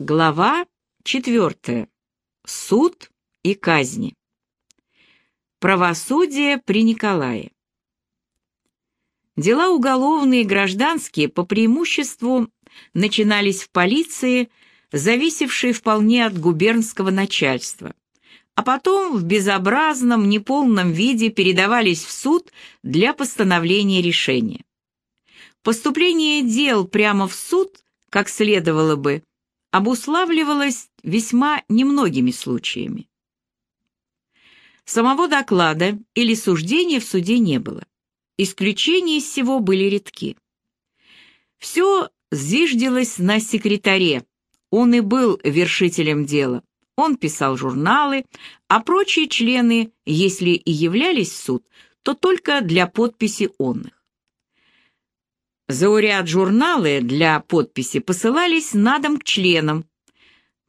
Глава четвертая. Суд и казни. Правосудие при Николае. Дела уголовные и гражданские по преимуществу начинались в полиции, зависевшей вполне от губернского начальства, а потом в безобразном, неполном виде передавались в суд для постановления решения. Поступление дел прямо в суд, как следовало бы, обуславливалось весьма немногими случаями. Самого доклада или суждения в суде не было. Исключения из всего были редки. Все зиждилось на секретаре, он и был вершителем дела. Он писал журналы, а прочие члены, если и являлись в суд, то только для подписи онных. Зауряд журналы для подписи посылались на дом к членам,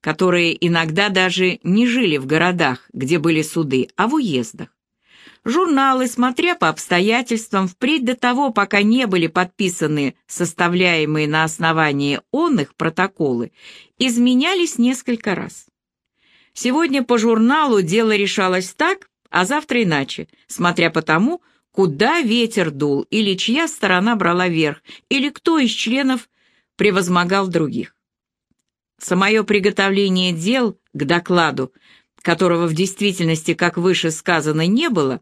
которые иногда даже не жили в городах, где были суды, а в уездах. Журналы, смотря по обстоятельствам, впредь до того, пока не были подписаны составляемые на основании онных протоколы, изменялись несколько раз. Сегодня по журналу дело решалось так, а завтра иначе, смотря по тому, куда ветер дул, или чья сторона брала верх, или кто из членов превозмогал других. Самое приготовление дел к докладу, которого в действительности, как выше сказано, не было,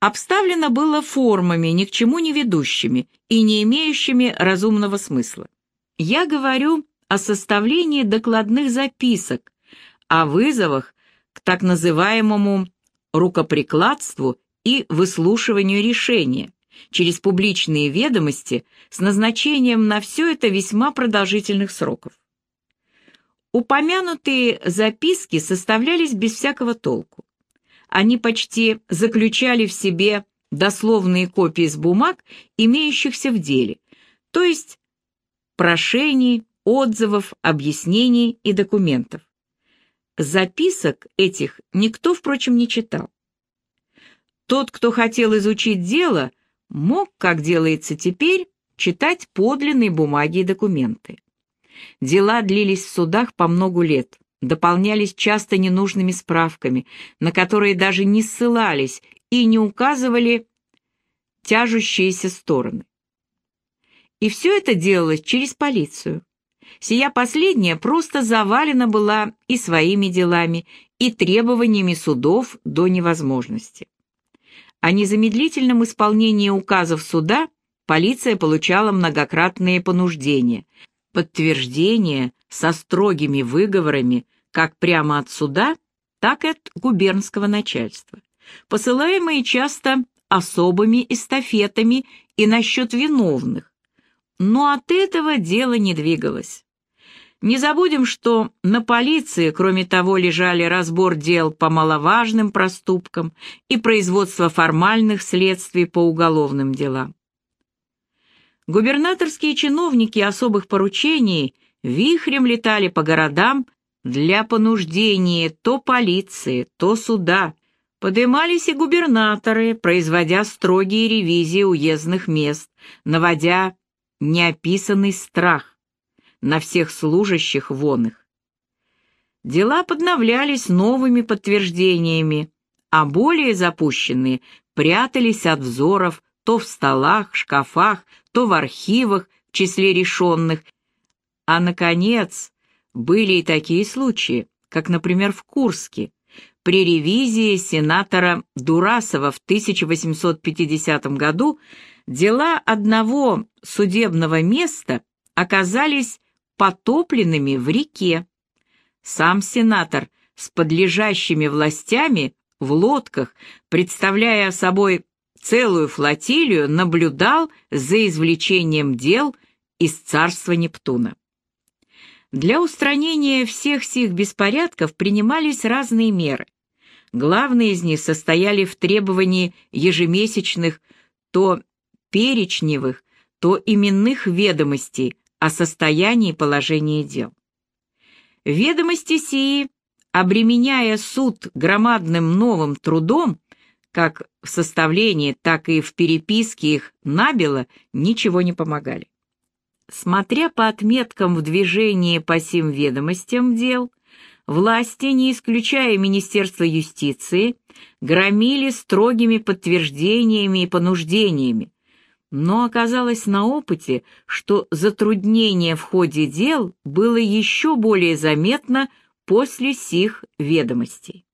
обставлено было формами, ни к чему не ведущими и не имеющими разумного смысла. Я говорю о составлении докладных записок, о вызовах к так называемому рукоприкладству и выслушиванию решения через публичные ведомости с назначением на все это весьма продолжительных сроков. Упомянутые записки составлялись без всякого толку. Они почти заключали в себе дословные копии с бумаг, имеющихся в деле, то есть прошений, отзывов, объяснений и документов. Записок этих никто, впрочем, не читал. Тот, кто хотел изучить дело, мог, как делается теперь, читать подлинные бумаги и документы. Дела длились в судах по многу лет, дополнялись часто ненужными справками, на которые даже не ссылались и не указывали тяжущиеся стороны. И все это делалось через полицию. Сия последняя просто завалена была и своими делами, и требованиями судов до невозможности. О незамедлительном исполнении указов суда полиция получала многократные понуждения, подтверждения со строгими выговорами как прямо от суда, так и от губернского начальства, посылаемые часто особыми эстафетами и насчет виновных. Но от этого дело не двигалось. Не забудем, что на полиции, кроме того, лежали разбор дел по маловажным проступкам и производство формальных следствий по уголовным делам. Губернаторские чиновники особых поручений вихрем летали по городам для понуждения то полиции, то суда. Подымались и губернаторы, производя строгие ревизии уездных мест, наводя неописанный страх на всех служащих вон их. Дела подновлялись новыми подтверждениями, а более запущенные прятались от взоров то в столах, шкафах, то в архивах в числе решенных. А, наконец, были и такие случаи, как, например, в Курске, при ревизии сенатора Дурасова в 1850 году дела одного судебного места оказались потопленными в реке. Сам сенатор с подлежащими властями в лодках, представляя собой целую флотилию, наблюдал за извлечением дел из царства Нептуна. Для устранения всех сих беспорядков принимались разные меры. Главные из них состояли в требовании ежемесячных то перечневых, то именных ведомостей о состоянии положения дел. Ведомости сии, обременяя суд громадным новым трудом, как в составлении, так и в переписке их набело, ничего не помогали. Смотря по отметкам в движении по сим ведомостям дел, власти, не исключая Министерства юстиции, громили строгими подтверждениями и понуждениями, но оказалось на опыте, что затруднение в ходе дел было еще более заметно после сих ведомостей.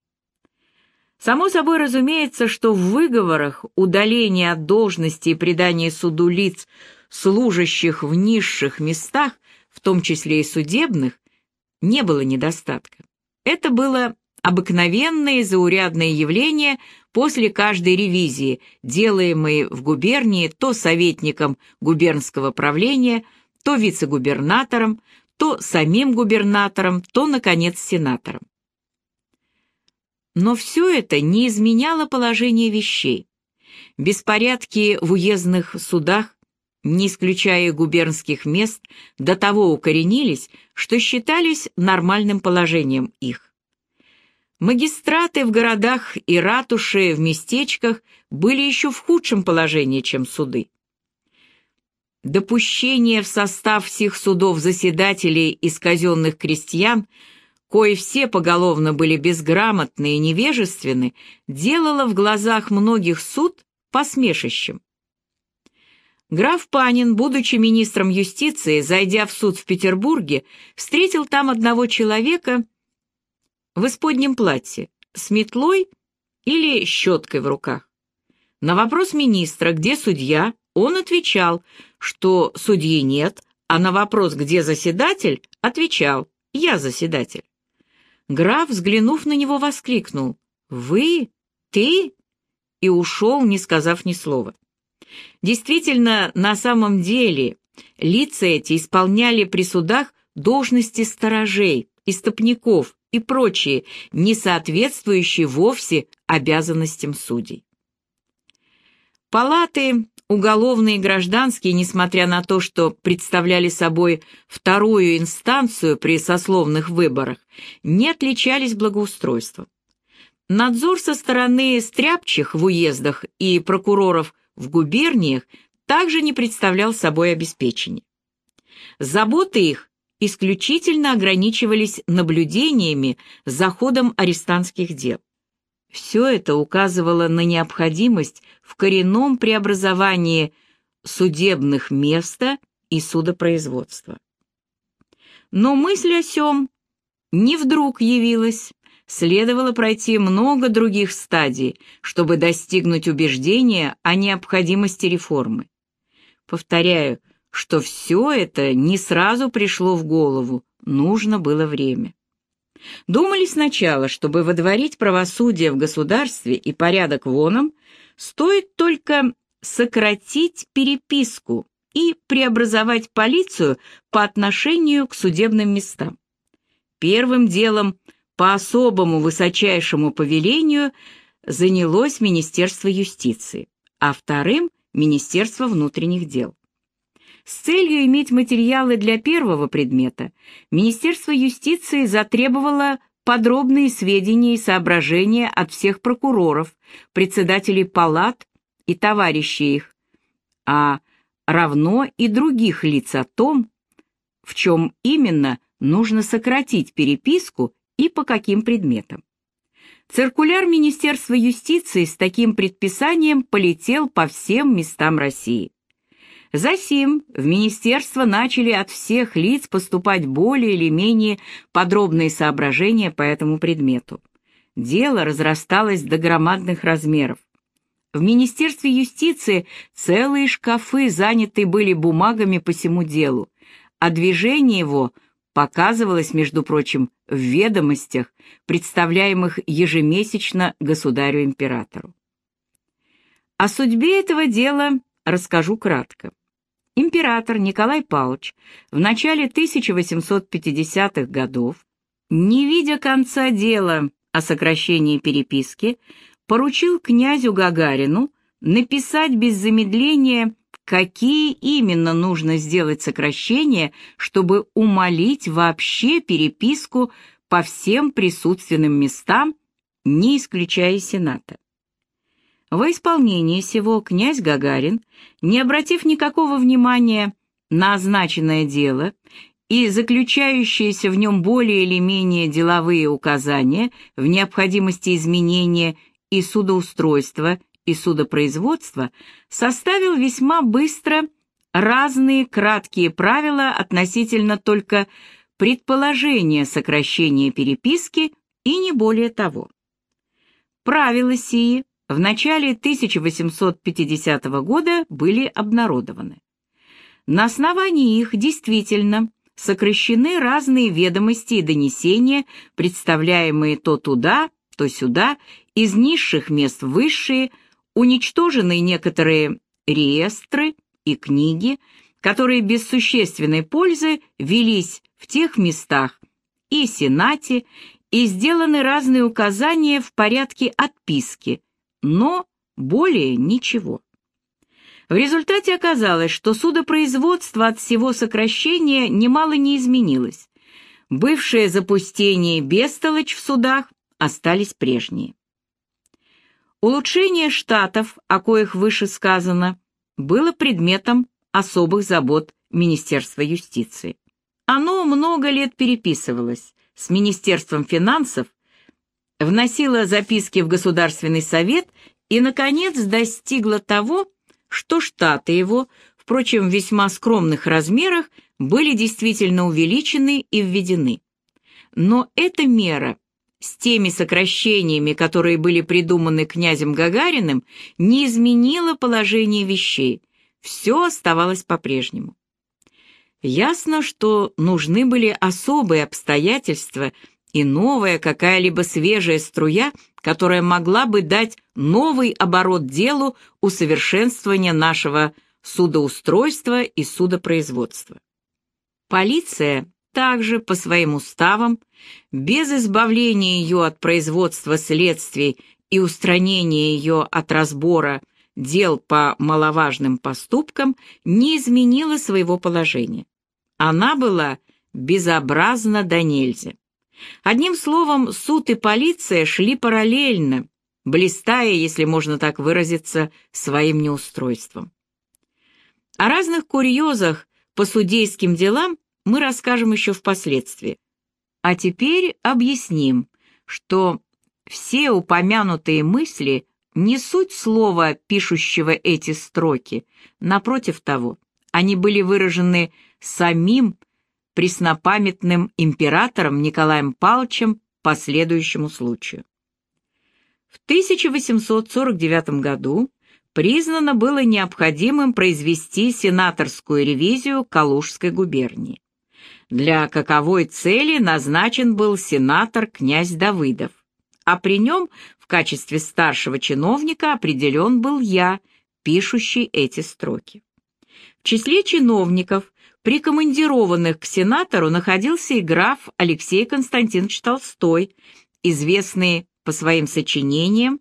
Само собой разумеется, что в выговорах удаление от должности и предание суду лиц, служащих в низших местах, в том числе и судебных, не было недостатка. Это было обыкновенное заурядное явление после каждой ревизии, делаемой в губернии то советником губернского правления, то вице-губернатором, то самим губернатором, то, наконец, сенатором. Но все это не изменяло положение вещей. Беспорядки в уездных судах, не исключая губернских мест, до того укоренились, что считались нормальным положением их. Магистраты в городах и ратуши в местечках были еще в худшем положении, чем суды. Допущение в состав всех судов заседателей из казенных крестьян, кои все поголовно были безграмотны и невежественны, делало в глазах многих суд посмешищем. Граф Панин, будучи министром юстиции, зайдя в суд в Петербурге, встретил там одного человека, в исподнем платье, с метлой или щеткой в руках. На вопрос министра, где судья, он отвечал, что судьи нет, а на вопрос, где заседатель, отвечал, я заседатель. Граф, взглянув на него, воскликнул, «Вы? Ты?» и ушел, не сказав ни слова. Действительно, на самом деле, лица эти исполняли при судах должности сторожей, истопников, и прочие, не соответствующие вовсе обязанностям судей. Палаты, уголовные и гражданские, несмотря на то, что представляли собой вторую инстанцию при сословных выборах, не отличались благоустройством. Надзор со стороны стряпчих в уездах и прокуроров в губерниях также не представлял собой обеспечения. Заботы их исключительно ограничивались наблюдениями за ходом арестантских дел. Все это указывало на необходимость в коренном преобразовании судебных места и судопроизводства. Но мысль о сём не вдруг явилась, следовало пройти много других стадий, чтобы достигнуть убеждения о необходимости реформы. Повторяю, что все это не сразу пришло в голову, нужно было время. Думали сначала, чтобы водворить правосудие в государстве и порядок воном, стоит только сократить переписку и преобразовать полицию по отношению к судебным местам. Первым делом по особому высочайшему повелению занялось Министерство юстиции, а вторым – Министерство внутренних дел. С целью иметь материалы для первого предмета, Министерство юстиции затребовало подробные сведения и соображения от всех прокуроров, председателей палат и товарищей их, а равно и других лиц о том, в чем именно нужно сократить переписку и по каким предметам. Циркуляр Министерства юстиции с таким предписанием полетел по всем местам России. Засим в министерство начали от всех лиц поступать более или менее подробные соображения по этому предмету. Дело разрасталось до громадных размеров. В Министерстве юстиции целые шкафы заняты были бумагами по всему делу, а движение его показывалось, между прочим, в ведомостях, представляемых ежемесячно государю-императору. О судьбе этого дела расскажу кратко. Император Николай Павлович в начале 1850-х годов, не видя конца дела о сокращении переписки, поручил князю Гагарину написать без замедления, какие именно нужно сделать сокращения, чтобы умолить вообще переписку по всем присутственным местам, не исключая Сената. Во исполнение сего князь Гагарин, не обратив никакого внимания на означенное дело и заключающиеся в нем более или менее деловые указания в необходимости изменения и судоустройства, и судопроизводства, составил весьма быстро разные краткие правила относительно только предположения сокращения переписки и не более того. Правила сии в начале 1850 года были обнародованы. На основании их действительно сокращены разные ведомости и донесения, представляемые то туда, то сюда, из низших мест в высшие, уничтожены некоторые реестры и книги, которые без существенной пользы велись в тех местах и Сенате, и сделаны разные указания в порядке отписки, но более ничего. В результате оказалось, что судопроизводство от всего сокращения немало не изменилось. Бывшее запустение бестолочь в судах остались прежние. Улучшение штатов, о коих выше сказано, было предметом особых забот Министерства юстиции. Оно много лет переписывалось с Министерством финансов, вносило записки в Государственный совет и, наконец, достигло того, что штаты его, впрочем, в весьма скромных размерах, были действительно увеличены и введены. Но эта мера с теми сокращениями, которые были придуманы князем Гагариным, не изменила положение вещей. Все оставалось по-прежнему. Ясно, что нужны были особые обстоятельства и новая какая-либо свежая струя, которая могла бы дать новый оборот делу усовершенствования нашего судоустройства и судопроизводства. Полиция также по своим уставам, без избавления ее от производства следствий и устранения ее от разбора дел по маловажным поступкам, не изменила своего положения. Она была безобразна до нельзя. Одним словом, суд и полиция шли параллельно, блистая, если можно так выразиться, своим неустройством. О разных курьезах по судейским делам мы расскажем еще впоследствии. А теперь объясним, что все упомянутые мысли не суть слова, пишущего эти строки, напротив того, они были выражены самим преснопамятным императором Николаем Павловичем по следующему случаю. В 1849 году признано было необходимым произвести сенаторскую ревизию Калужской губернии. Для каковой цели назначен был сенатор князь Давыдов, а при нем в качестве старшего чиновника определен был я, пишущий эти строки. В числе чиновников, прикомандированных к сенатору, находился и граф Алексей Константинович Толстой, известный по своим сочинениям,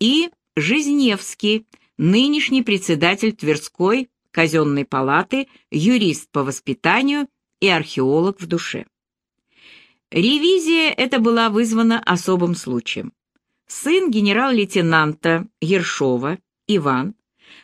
и Жизневский, нынешний председатель Тверской казенной палаты, юрист по воспитанию и археолог в душе. Ревизия эта была вызвана особым случаем. Сын генерал-лейтенанта Ершова, Иван,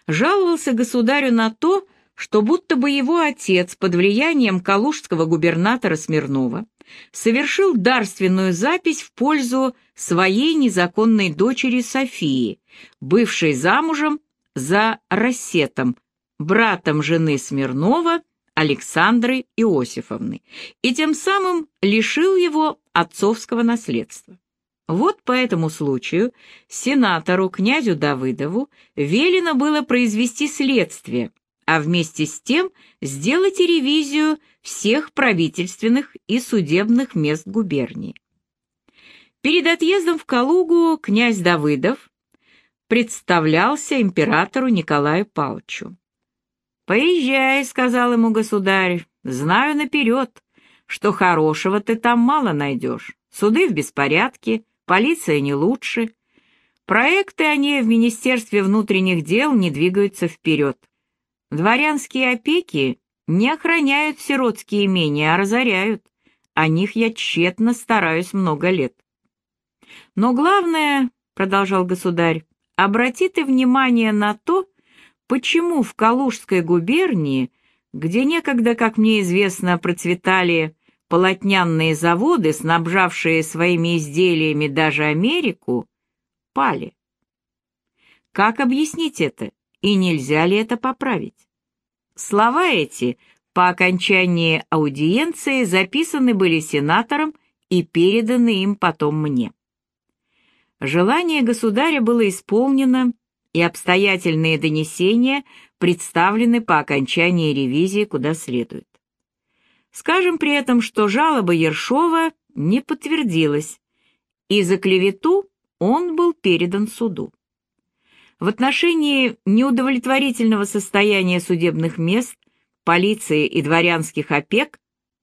жаловался государю на то, что будто бы его отец под влиянием калужского губернатора Смирнова совершил дарственную запись в пользу своей незаконной дочери Софии, бывшей замужем за Рассетом, братом жены Смирнова Александры Иосифовны, и тем самым лишил его отцовского наследства. Вот по этому случаю сенатору князю Давыдову велено было произвести следствие, а вместе с тем сделать ревизию всех правительственных и судебных мест губернии. Перед отъездом в Калугу князь Давыдов представлялся императору Николаю Павловичу. «Поезжай», — сказал ему государь, — «знаю наперед, что хорошего ты там мало найдешь. Суды в беспорядке, полиция не лучше. Проекты они в Министерстве внутренних дел не двигаются вперед. Дворянские опеки не охраняют сиротские имения, а разоряют. О них я тщетно стараюсь много лет. Но главное, — продолжал государь, — обрати ты внимание на то, почему в Калужской губернии где некогда, как мне известно, процветали полотнянные заводы, снабжавшие своими изделиями даже Америку, пали. Как объяснить это, и нельзя ли это поправить? Слова эти по окончании аудиенции записаны были сенатором и переданы им потом мне. Желание государя было исполнено, и обстоятельные донесения представлены по окончании ревизии куда следует. Скажем при этом, что жалоба Ершова не подтвердилась, и за клевету он был передан суду. В отношении неудовлетворительного состояния судебных мест, полиции и дворянских опек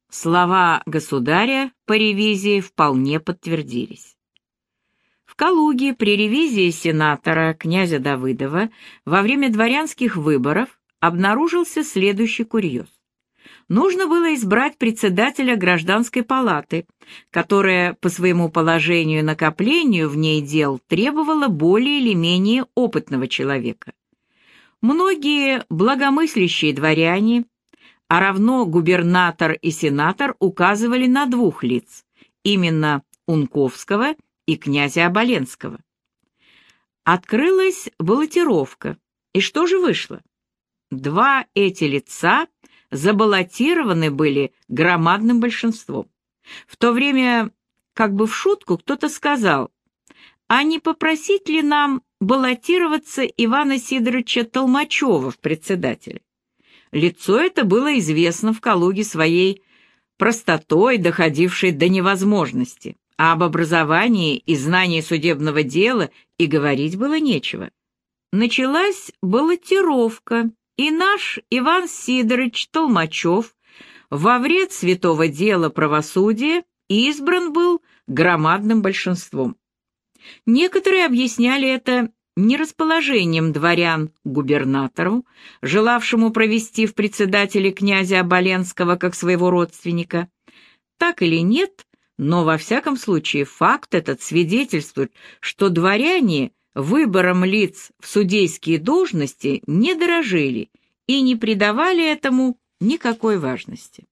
слова государя по ревизии вполне подтвердились. В Калуге при ревизии сенатора князя Давыдова во время дворянских выборов обнаружился следующий курьез. Нужно было избрать председателя гражданской палаты, которая по своему положению и накоплению в ней дел требовала более или менее опытного человека. Многие благомыслящие дворяне, а равно губернатор и сенатор указывали на двух лиц, именно Унковского и князя Оболенского. Открылась баллотировка, и что же вышло? Два эти лица забаллотированы были громадным большинством. В то время, как бы в шутку, кто-то сказал, а не попросить ли нам баллотироваться Ивана Сидоровича Толмачева в председателе? Лицо это было известно в Калуге своей простотой, доходившей до невозможности а об образовании и знании судебного дела и говорить было нечего. Началась баллотировка, и наш Иван Сидорович Толмачев во вред святого дела правосудия избран был громадным большинством. Некоторые объясняли это нерасположением дворян губернатору, желавшему провести в председателе князя Оболенского как своего родственника. Так или нет, но во всяком случае факт этот свидетельствует, что дворяне выбором лиц в судейские должности не дорожили и не придавали этому никакой важности.